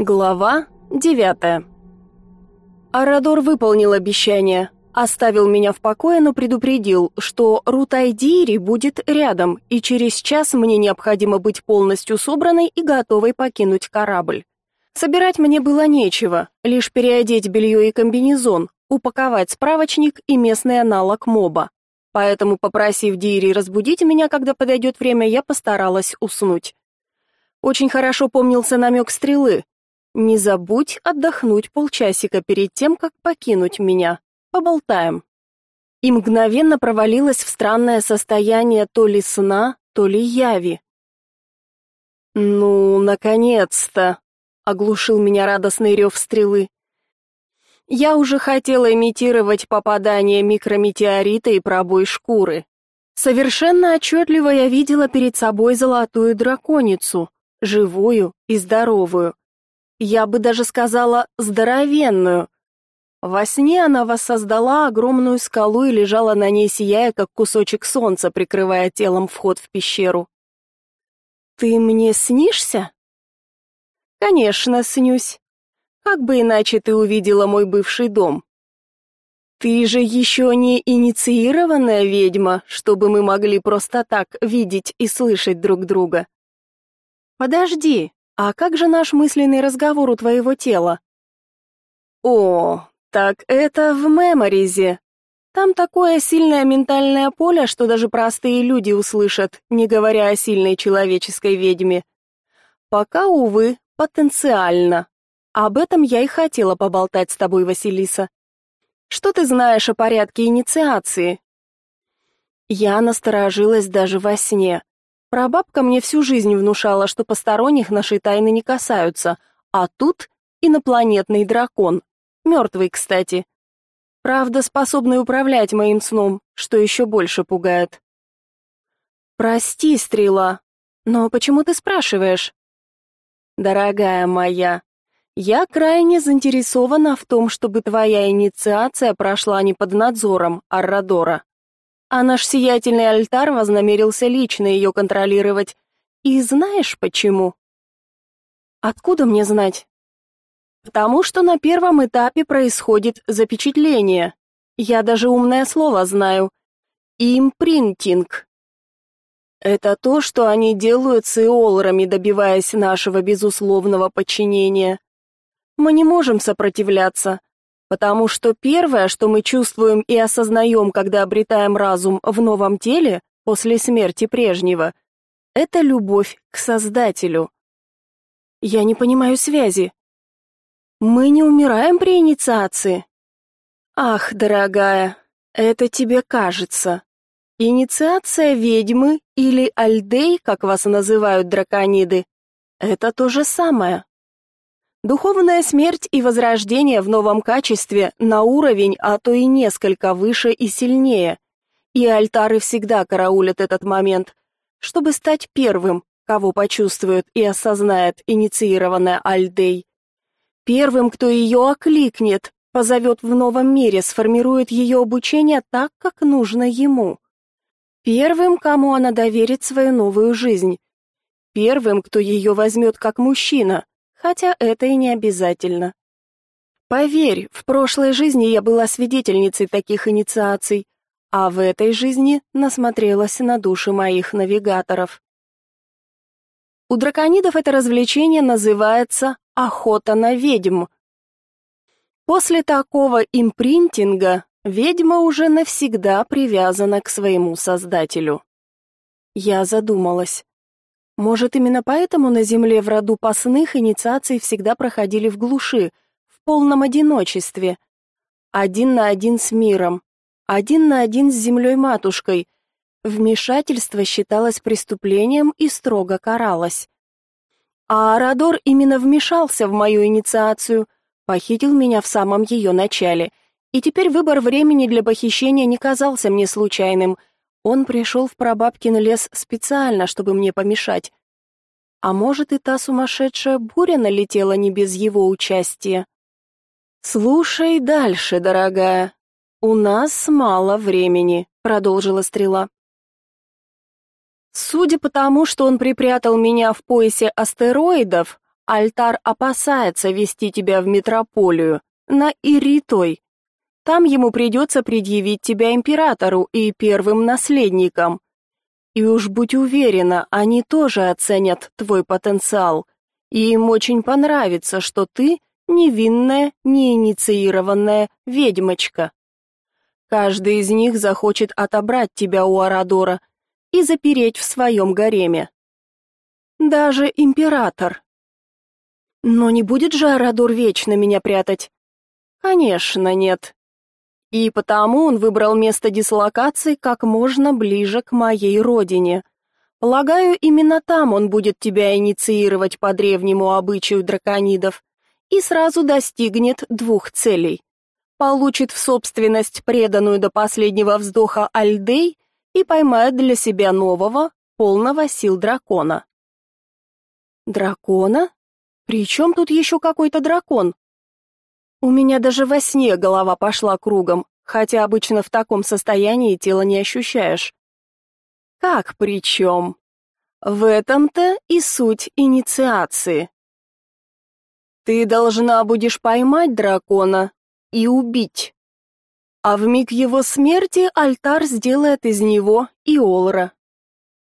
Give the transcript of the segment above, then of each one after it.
Глава девятая. Арадор выполнил обещание, оставил меня в покое, но предупредил, что Рутайдири будет рядом, и через час мне необходимо быть полностью собранной и готовой покинуть корабль. Собирать мне было нечего, лишь переодеть белье и комбинезон, упаковать справочник и местный аналог моба. Поэтому, попросив Дири разбудить меня, когда подойдет время, я постаралась уснуть. Очень хорошо помнился намек стрелы, не забудь отдохнуть полчасика перед тем, как покинуть меня. Поболтаем. И мгновенно провалилась в странное состояние то ли сна, то ли яви. Ну, наконец-то, оглушил меня радостный рев стрелы. Я уже хотела имитировать попадание микрометеорита и пробой шкуры. Совершенно отчетливо я видела перед собой золотую драконицу, живую и здоровую, я бы даже сказала, здоровенную. Во сне она воссоздала огромную скалу и лежала на ней, сияя, как кусочек солнца, прикрывая телом вход в пещеру. «Ты мне снишься?» «Конечно, снюсь. Как бы иначе ты увидела мой бывший дом?» «Ты же еще не инициированная ведьма, чтобы мы могли просто так видеть и слышать друг друга». «Подожди, а как же наш мысленный разговор у твоего тела? О, так это в меморизе. Там такое сильное ментальное поле, что даже простые люди услышат, не говоря о сильной человеческой ведьме. Пока, увы, потенциально. Об этом я и хотела поболтать с тобой, Василиса. Что ты знаешь о порядке инициации? Я насторожилась даже во сне. Прабабка мне всю жизнь внушала, что посторонних нашей тайны не касаются, а тут инопланетный дракон, мертвый, кстати. Правда, способный управлять моим сном, что еще больше пугает. Прости, Стрела, но почему ты спрашиваешь? Дорогая моя, я крайне заинтересована в том, чтобы твоя инициация прошла не под надзором Аррадора а наш сиятельный альтар вознамерился лично ее контролировать. И знаешь почему? Откуда мне знать? Потому что на первом этапе происходит запечатление. Я даже умное слово знаю. Импринтинг. Это то, что они делают с иолрами, добиваясь нашего безусловного подчинения. Мы не можем сопротивляться, Потому что первое, что мы чувствуем и осознаем, когда обретаем разум в новом теле после смерти прежнего, это любовь к Создателю. Я не понимаю связи. Мы не умираем при инициации. Ах, дорогая, это тебе кажется. Инициация ведьмы или альдей, как вас называют дракониды, это то же самое. Духовная смерть и возрождение в новом качестве на уровень, а то и несколько выше и сильнее. И альтары всегда караулят этот момент, чтобы стать первым, кого почувствует и осознает инициированная Альдей. Первым, кто ее окликнет, позовет в новом мире, сформирует ее обучение так, как нужно ему. Первым, кому она доверит свою новую жизнь. Первым, кто ее возьмет как мужчина, хотя это и не обязательно. Поверь, в прошлой жизни я была свидетельницей таких инициаций, а в этой жизни насмотрелась на души моих навигаторов. У драконидов это развлечение называется охота на ведьм. После такого импринтинга ведьма уже навсегда привязана к своему создателю. Я задумалась. Может, именно поэтому на земле в роду пасных инициации всегда проходили в глуши, в полном одиночестве, один на один с миром, один на один с землей-матушкой. Вмешательство считалось преступлением и строго каралось. А Арадор именно вмешался в мою инициацию, похитил меня в самом ее начале, и теперь выбор времени для похищения не казался мне случайным — он пришел в прабабкин лес специально, чтобы мне помешать. А может, и та сумасшедшая буря налетела не без его участия. Слушай дальше, дорогая. У нас мало времени, продолжила стрела. Судя по тому, что он припрятал меня в поясе астероидов, Альтар опасается вести тебя в метрополию, на Иритой. Там ему придется предъявить тебя императору и первым наследникам. И уж будь уверена, они тоже оценят твой потенциал, и им очень понравится, что ты невинная, неинициированная ведьмочка. Каждый из них захочет отобрать тебя у Арадора и запереть в своем гареме. Даже император. Но не будет же Арадор вечно меня прятать? Конечно, нет. И потому он выбрал место дислокации как можно ближе к моей родине. Полагаю, именно там он будет тебя инициировать по древнему обычаю драконидов и сразу достигнет двух целей. Получит в собственность преданную до последнего вздоха Альдей и поймает для себя нового, полного сил дракона. Дракона? При чем тут еще какой-то дракон? У меня даже во сне голова пошла кругом, хотя обычно в таком состоянии тело не ощущаешь. Как при чем? В этом-то и суть инициации. Ты должна будешь поймать дракона и убить. А в миг его смерти альтар сделает из него Иолра.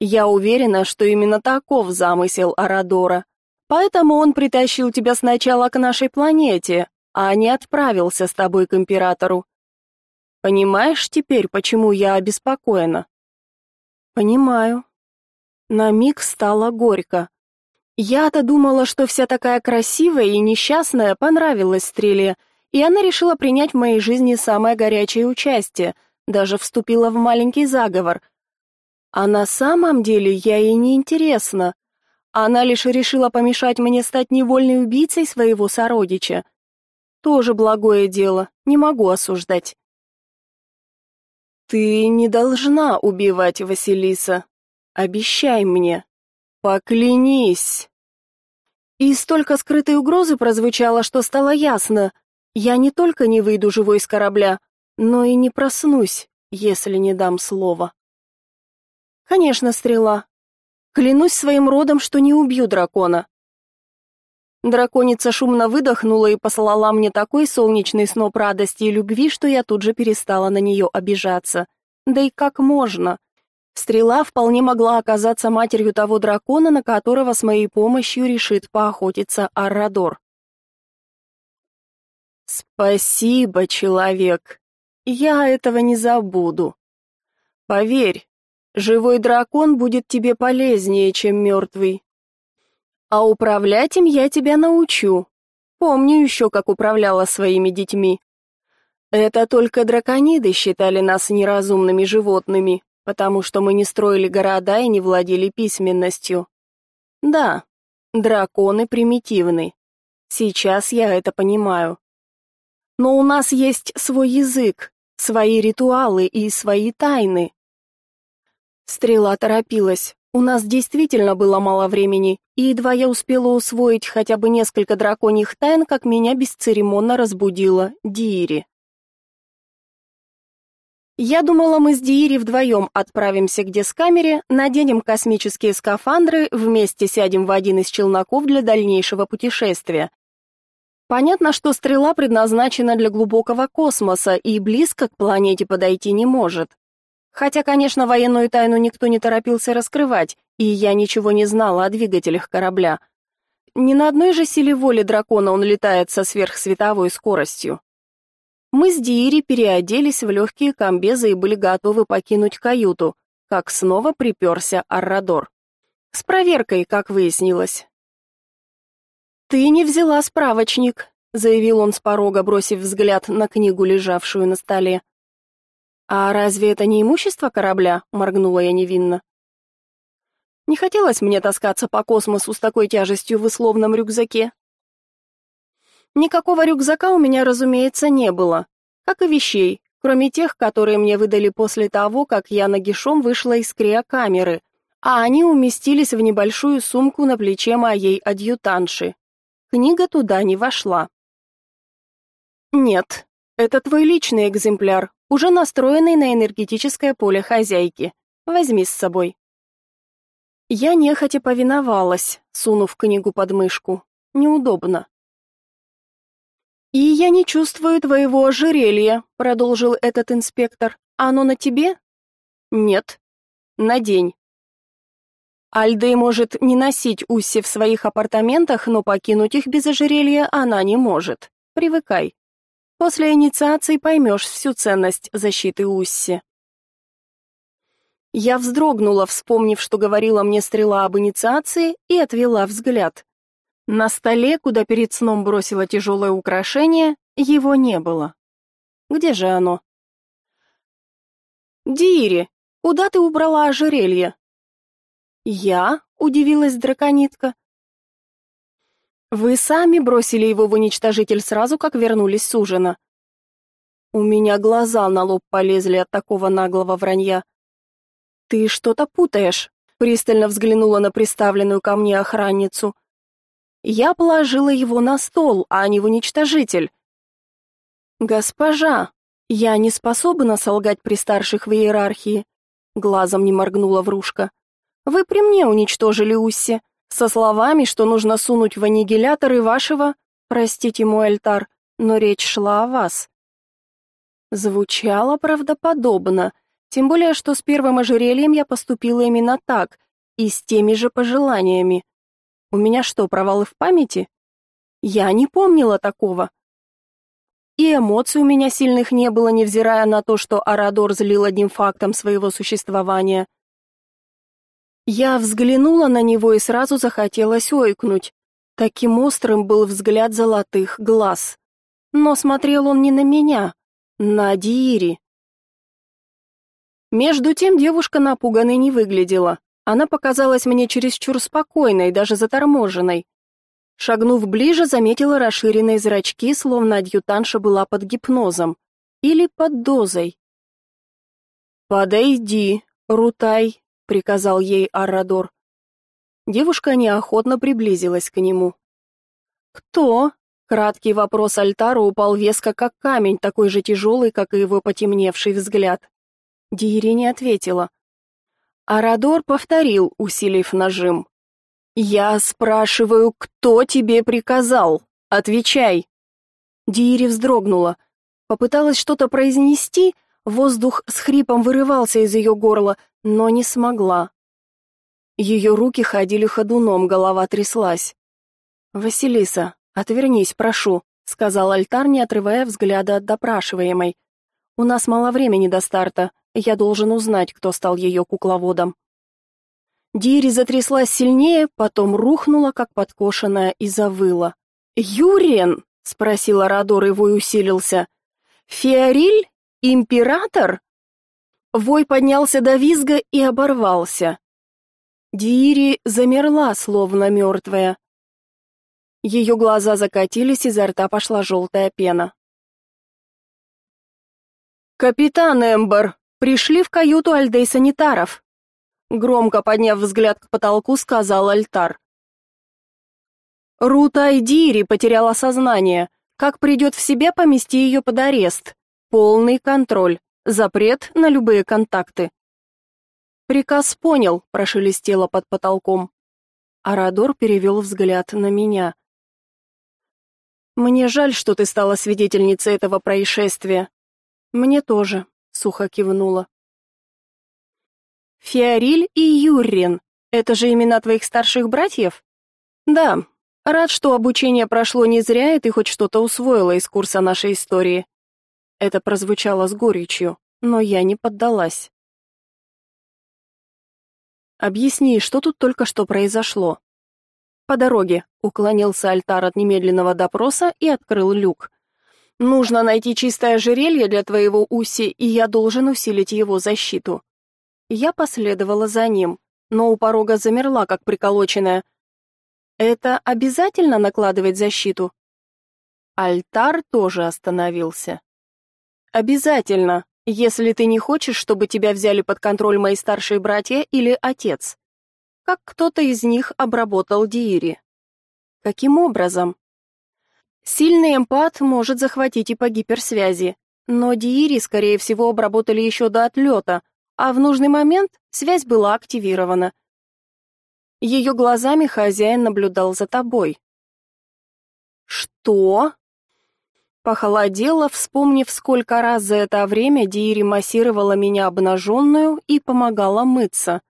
Я уверена, что именно таков замысел Арадора. Поэтому он притащил тебя сначала к нашей планете, а не отправился с тобой к императору. Понимаешь теперь, почему я обеспокоена? Понимаю. На миг стало горько. Я-то думала, что вся такая красивая и несчастная понравилась Стреле, и она решила принять в моей жизни самое горячее участие, даже вступила в маленький заговор. А на самом деле я ей не интересна. Она лишь решила помешать мне стать невольной убийцей своего сородича. Тоже благое дело, не могу осуждать. Ты не должна убивать Василиса. Обещай мне. Поклянись. И столько скрытой угрозы прозвучало, что стало ясно. Я не только не выйду живой из корабля, но и не проснусь, если не дам слова. Конечно, стрела. Клянусь своим родом, что не убью дракона. Драконица шумно выдохнула и послала мне такой солнечный сноп радости и любви, что я тут же перестала на нее обижаться. Да и как можно? Стрела вполне могла оказаться матерью того дракона, на которого с моей помощью решит поохотиться Аррадор. Спасибо, человек. Я этого не забуду. Поверь, живой дракон будет тебе полезнее, чем мертвый. А управлять им я тебя научу. Помню еще, как управляла своими детьми. Это только дракониды считали нас неразумными животными, потому что мы не строили города и не владели письменностью. Да, драконы примитивны. Сейчас я это понимаю. Но у нас есть свой язык, свои ритуалы и свои тайны. Стрела торопилась. У нас действительно было мало времени, и едва я успела усвоить хотя бы несколько драконьих тайн, как меня бесцеремонно разбудила Диири. Я думала, мы с Диири вдвоем отправимся к дискамере, наденем космические скафандры, вместе сядем в один из челноков для дальнейшего путешествия. Понятно, что стрела предназначена для глубокого космоса и близко к планете подойти не может. Хотя, конечно, военную тайну никто не торопился раскрывать, и я ничего не знала о двигателях корабля. Ни на одной же силе воли дракона он летает со сверхсветовой скоростью. Мы с Диири переоделись в легкие комбезы и были готовы покинуть каюту, как снова приперся Аррадор. С проверкой, как выяснилось. «Ты не взяла справочник», — заявил он с порога, бросив взгляд на книгу, лежавшую на столе. А разве это не имущество корабля? моргнула я невинно. Не хотелось мне таскаться по космосу с такой тяжестью в условном рюкзаке. Никакого рюкзака у меня, разумеется, не было, как и вещей, кроме тех, которые мне выдали после того, как я нагишом вышла из криокамеры, а они уместились в небольшую сумку на плече моей адъютанши. Книга туда не вошла. Нет, это твой личный экземпляр, уже настроенный на энергетическое поле хозяйки. Возьми с собой. Я нехотя повиновалась, сунув книгу под мышку. неудобно. «И я не чувствую твоего ожерелья», — продолжил этот инспектор. «Оно на тебе?» «Нет». «Надень». Альдей может не носить Усси в своих апартаментах, но покинуть их без ожерелья она не может. Привыкай. После инициации поймешь всю ценность защиты Усси. Я вздрогнула, вспомнив, что говорила мне стрела об инициации, и отвела взгляд. На столе, куда перед сном бросила тяжелое украшение, его не было. Где же оно? Дири, куда ты убрала ожерелье? «Я?» — удивилась драконитка. «Вы сами бросили его в уничтожитель сразу, как вернулись с ужина». У меня глаза на лоб полезли от такого наглого вранья. «Ты что-то путаешь», — пристально взглянула на приставленную ко мне охранницу. «Я положила его на стол, а не в уничтожитель». «Госпожа, я не способна солгать при старших в иерархии», — глазом не моргнула врушка. Вы при мне уничтожили Усси, со словами, что нужно сунуть в аннигилятор и вашего, простите мой альтар, но речь шла о вас. Звучало правдоподобно, тем более, что с первым ожерельем я поступила именно так и с теми же пожеланиями. У меня что, провалы в памяти? Я не помнила такого. И эмоций у меня сильных не было, невзирая на то, что Арадор злил одним фактом своего существования. Я взглянула на него и сразу захотелось ойкнуть. Таким острым был взгляд золотых глаз. Но смотрел он не на меня, на Диири. Между тем девушка напуганной не выглядела. Она показалась мне чересчур спокойной, даже заторможенной. Шагнув ближе, заметила расширенные зрачки, словно адъютанша была под гипнозом или под дозой. «Подойди, Рутай», приказал ей Аррадор. Девушка неохотно приблизилась к нему. Кто? Краткий вопрос Альтара упал веско как камень, такой же тяжелый, как и его потемневший взгляд. Дири не ответила. Арадор повторил, усилив нажим. «Я спрашиваю, кто тебе приказал? Отвечай!» Дири вздрогнула. Попыталась что-то произнести, воздух с хрипом вырывался из ее горла, но не смогла. Ее руки ходили ходуном, голова тряслась. «Василиса, отвернись, прошу», — сказал альтар, не отрывая взгляда от допрашиваемой. «У нас мало времени до старта, я должен узнать, кто стал ее кукловодом». Дири затряслась сильнее, потом рухнула, как подкошенная, и завыла. «Юрен?» — спросила Радор, вой усилился. «Феориль? Император?» Вой поднялся до визга и оборвался. Дири замерла, словно мертвая. Ее глаза закатились, изо рта пошла желтая пена. «Капитан Эмбер, пришли в каюту Альдей-санитаров!» Громко подняв взгляд к потолку, сказал Альтар. Рута Айдири потеряла сознание. Как придет в себя, помести ее под арест. Полный контроль. Запрет на любые контакты. Приказ понял, прошелестело под потолком. Арадор перевел взгляд на меня. Мне жаль, что ты стала свидетельницей этого происшествия. Мне тоже, сухо кивнула. Фиориль и Юррен это же имена твоих старших братьев? Да. Рад, что обучение прошло не зря, и ты хоть что-то усвоила из курса нашей истории. Это прозвучало с горечью, но я не поддалась. Объясни, что тут только что произошло? По дороге уклонился Альтар от немедленного допроса и открыл люк. Нужно найти чистое ожерелье для твоего Уси, и я должен усилить его защиту. Я последовала за ним, но у порога замерла, как приколоченная. Это обязательно накладывать защиту? Альтар тоже остановился. Обязательно, если ты не хочешь, чтобы тебя взяли под контроль мои старшие братья или отец. Как кто-то из них обработал Диири. Каким образом? Сильный эмпат может захватить и по гиперсвязи, но Диири, скорее всего, обработали еще до отлета, а в нужный момент связь была активирована. Ее глазами хозяин наблюдал за тобой. Что? Похолодела, вспомнив, сколько раз за это время Дири массировала меня обнаженную и помогала мыться.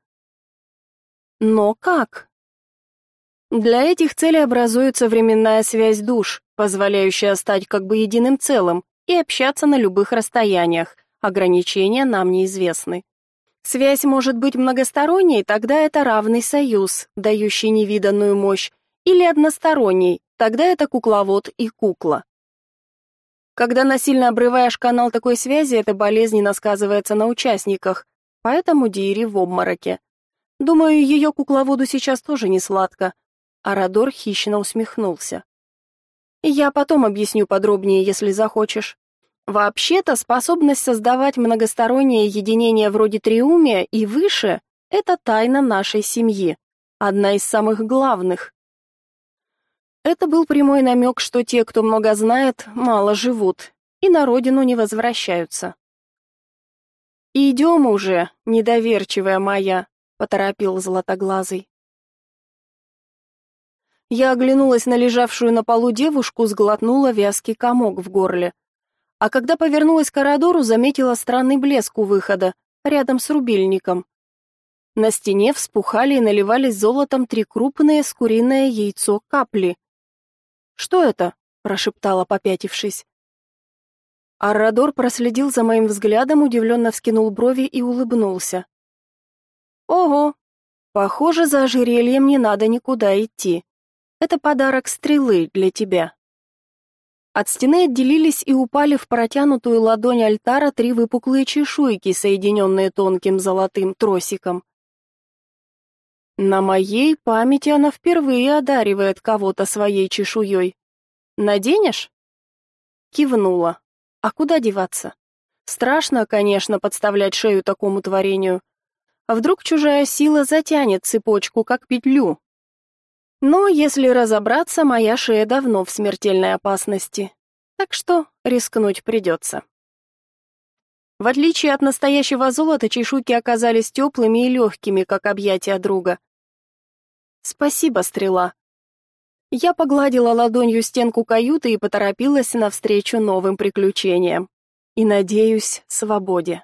Но как? Для этих целей образуется временная связь душ, позволяющая стать как бы единым целым и общаться на любых расстояниях. Ограничения нам неизвестны. Связь может быть многосторонней, тогда это равный союз, дающий невиданную мощь, или односторонний, тогда это кукловод и кукла. Когда насильно обрываешь канал такой связи, это болезненно сказывается на участниках, поэтому Дири в обмороке. Думаю, ее кукловоду сейчас тоже не сладко. Арадор хищно усмехнулся. Я потом объясню подробнее, если захочешь. Вообще-то, способность создавать многостороннее единение вроде триумия и выше — это тайна нашей семьи, одна из самых главных. Это был прямой намек, что те, кто много знает, мало живут и на родину не возвращаются. «Идем уже, недоверчивая моя», — поторопил Златоглазый. Я оглянулась на лежавшую на полу девушку, сглотнула вязкий комок в горле. А когда повернулась к коридору, заметила странный блеск у выхода, рядом с рубильником. На стене вспухали и наливались золотом три крупные с куриное яйцо капли. «Что это?» — прошептала, попятившись. Аррадор проследил за моим взглядом, удивленно вскинул брови и улыбнулся. «Ого! Похоже, за ожерельем не надо никуда идти. Это подарок стрелы для тебя». От стены отделились и упали в протянутую ладонь альтара три выпуклые чешуйки, соединенные тонким золотым тросиком. На моей памяти она впервые одаривает кого-то своей чешуей. Наденешь? Кивнула. А куда деваться? Страшно, конечно, подставлять шею такому творению. А вдруг чужая сила затянет цепочку, как петлю? Но, если разобраться, моя шея давно в смертельной опасности. Так что рискнуть придется. В отличие от настоящего золота, чешуйки оказались теплыми и легкими, как объятия друга. «Спасибо, стрела». Я погладила ладонью стенку каюты и поторопилась навстречу новым приключениям. И, надеюсь, свободе.